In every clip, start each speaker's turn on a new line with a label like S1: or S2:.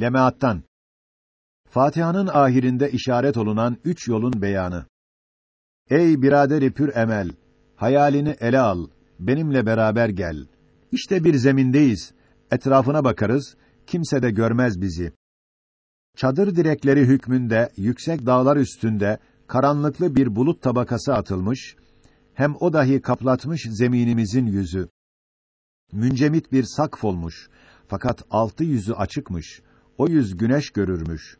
S1: Lemaattan Fatiha'nın ahirinde işaret olunan üç yolun beyanı. Ey biraderi pür emel, hayalini ele al, benimle beraber gel. İşte bir zemindeyiz. Etrafına bakarız, kimse de görmez bizi. Çadır direkleri hükmünde yüksek dağlar üstünde karanlıklı bir bulut tabakası atılmış, hem o dahi kaplatmış zeminimizin yüzü. Müncemit bir sakf olmuş, fakat altı yüzü açıkmış. O yüz güneş görürmüş.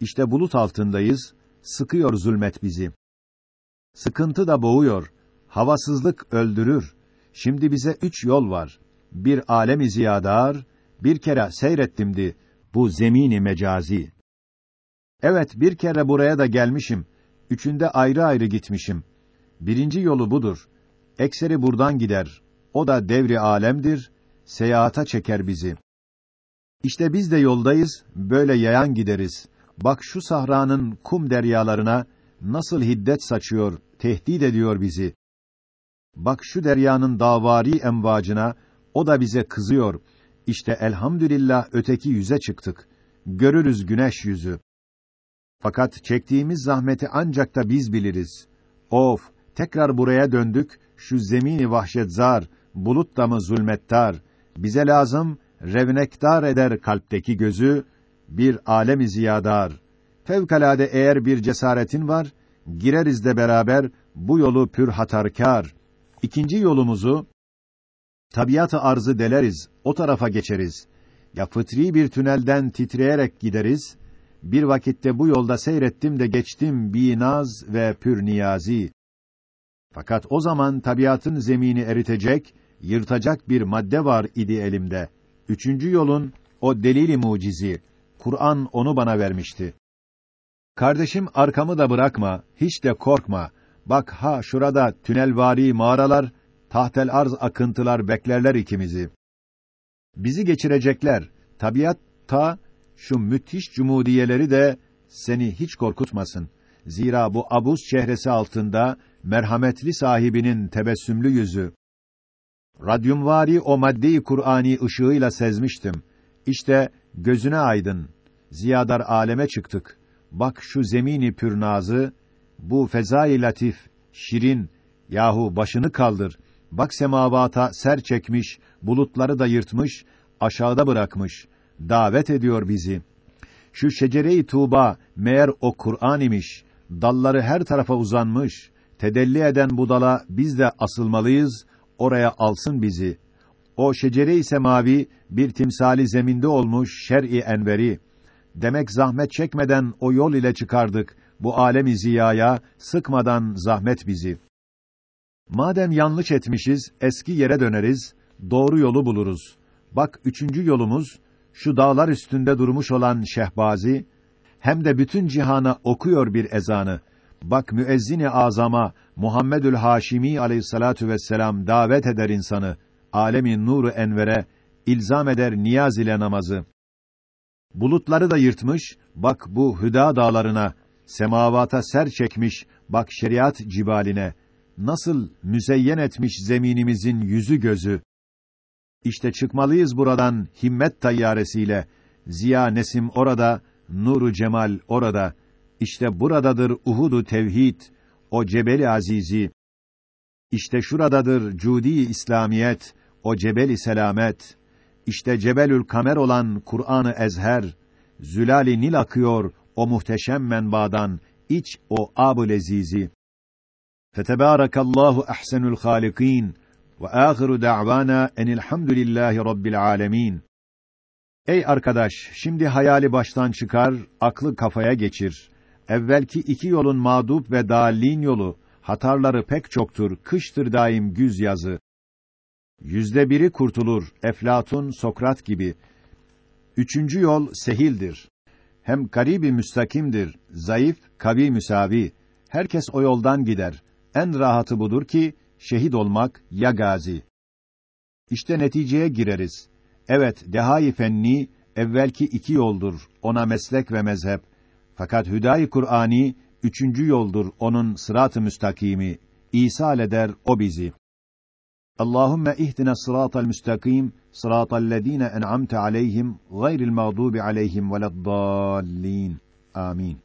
S1: İşte bulut altındayız, sıkıyor zulmet bizi. Sıkıntı da boğuyor, havasızlık öldürür. Şimdi bize üç yol var. Bir alemi ziyadar, bir kere seyrettimdi bu zemini mecazi. Evet, bir kere buraya da gelmişim. Üçünde ayrı ayrı gitmişim. Birinci yolu budur. Ekseri buradan gider. O da devri alemdir. Seyahata çeker bizi. İşte biz de yoldayız, böyle yayan gideriz. Bak şu sahranın kum deryalarına nasıl hiddet saçıyor, tehdit ediyor bizi. Bak şu deryanın davari emvacına, o da bize kızıyor. İşte elhamdülillah öteki yüze çıktık. Görürüz güneş yüzü. Fakat çektiğimiz zahmeti ancak da biz biliriz. Of, tekrar buraya döndük. Şu zemini vahşetzar, bulut damı zulmettar. Bize lazım revnektar eder kalpteki gözü bir alemi ziyadar. Fevkalade eğer bir cesaretin var, gireriz de beraber bu yolu pür hatarkar. İkinci yolumuzu tabiat-ı arzı deleriz, o tarafa geçeriz. Ya fıtri bir tünelden titreyerek gideriz. Bir vakitte bu yolda seyrettim de geçtim binaz ve pür niyazi. Fakat o zaman tabiatın zemini eritecek, yırtacak bir madde var idi elimde. Üçüncü yolun o delili mucizi. Kur'an onu bana vermişti. Kardeşim arkamı da bırakma, hiç de korkma. Bak ha şurada tünelvari mağaralar, tahtel arz akıntılar beklerler ikimizi. Bizi geçirecekler. Tabiat ta şu müthiş cumudiyeleri de seni hiç korkutmasın. Zira bu abuz çehresi altında merhametli sahibinin tebessümlü yüzü. Radyumvari o maddeyi Kur'ani ışığıyla sezmiştim. İşte gözüne aydın. Ziyadar aleme çıktık. Bak şu zemini pürnazı, bu fezai latif, şirin, yahu başını kaldır. Bak semavata ser çekmiş, bulutları da yırtmış, aşağıda bırakmış. Davet ediyor bizi. Şu şecere-i Tuğba meğer o Kur'an imiş. Dalları her tarafa uzanmış. Tedelli eden budala biz de asılmalıyız. Oraya alsın bizi. O şecere-i semavi bir timsali zeminde olmuş şer'i enveri. Demek zahmet çekmeden o yol ile çıkardık bu alemi ziyaya sıkmadan zahmet bizi. Madem yanlış etmişiz, eski yere döneriz, doğru yolu buluruz. Bak üçüncü yolumuz, şu dağlar üstünde durmuş olan Şehbazi, hem de bütün cihana okuyor bir ezanı. Bak müezzini azama Muhammedül Haşimi aleyhissalatu vesselam davet eder insanı alemin nuru envere ilzam eder niyaz ile namazı. Bulutları da yırtmış, bak bu hüda dağlarına, semavata ser çekmiş, bak şeriat cibaline, nasıl müzeyyen etmiş zeminimizin yüzü gözü. İşte çıkmalıyız buradan himmet tayyaresiyle. Ziya Nesim orada, nuru cemal orada. İşte buradadır Uhudu tevhid, o cebeli azizi. İşte şuradadır cudi İslamiyet, o cebeli selamet. İşte Cebelül Kamer olan Kur'an-ı Ezher, Zülali Nil akıyor o muhteşem menbadan, iç o ab-ı lezizi. Fetebârakallahu ahsenul hâlikîn ve âhiru da'vana enilhamdülillahi rabbil âlemîn. Ey arkadaş, şimdi hayali baştan çıkar, aklı kafaya geçir. Evvelki iki yolun mağdup ve dâllîn yolu, hatarları pek çoktur, kıştır daim güz yazı. Yüzde biri kurtulur, Eflatun, Sokrat gibi. Üçüncü yol sehildir. Hem garibi müstakimdir, zayıf, kavi müsavi. Herkes o yoldan gider. En rahatı budur ki, şehit olmak ya gazi. İşte neticeye gireriz. Evet, dehâ-i fenni, evvelki iki yoldur, ona meslek ve mezhep. Fakat hüdayi Kur'ani üçüncü yoldur onun sırat-ı müstakimi. İsal eder o bizi. Allahumme ihdina sıratal müstakim sıratal lezine en'amte aleyhim gayril mağdubi aleyhim veleddallin. Amin.